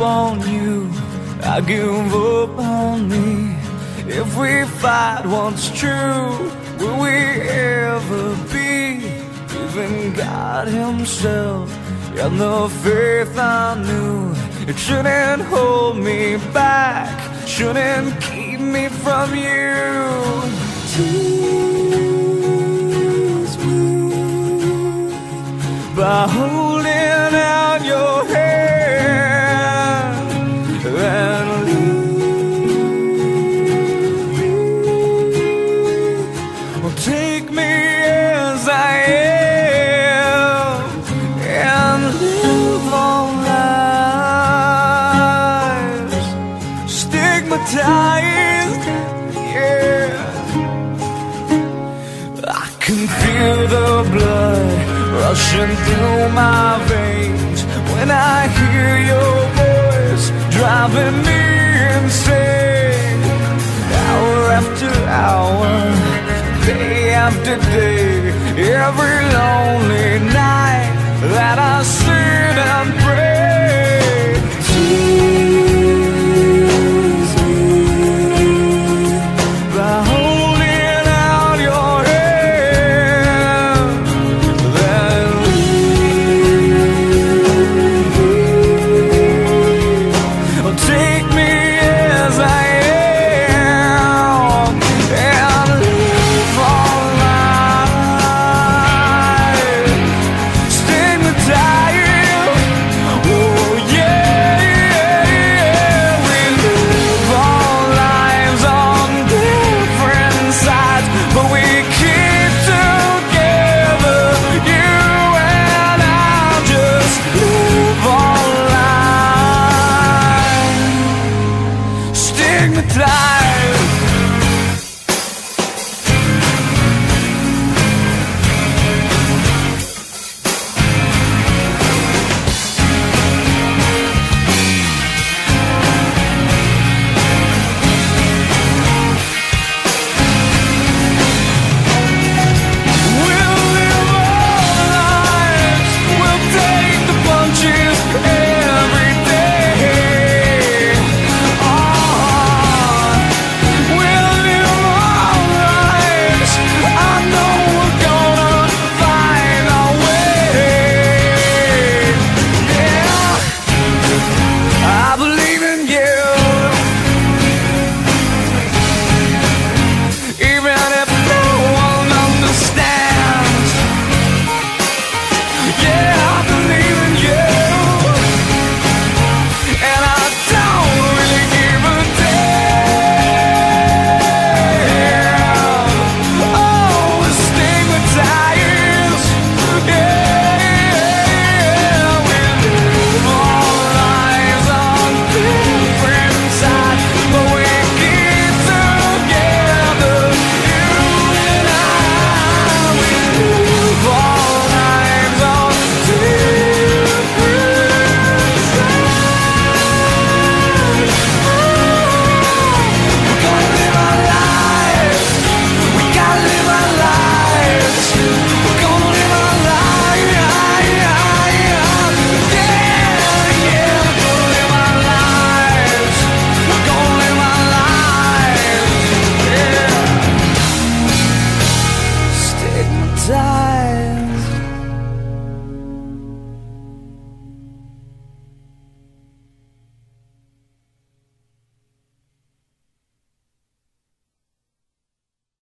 on you, I give up on me. If we fight what's true, will we ever be? Even God Himself and the faith I knew, it shouldn't hold me back, shouldn't keep me from you. Tease me by stigmatized. Yeah. I can feel the blood rushing through my veins when I hear your voice driving me insane. Hour after hour, day after day, every lonely try.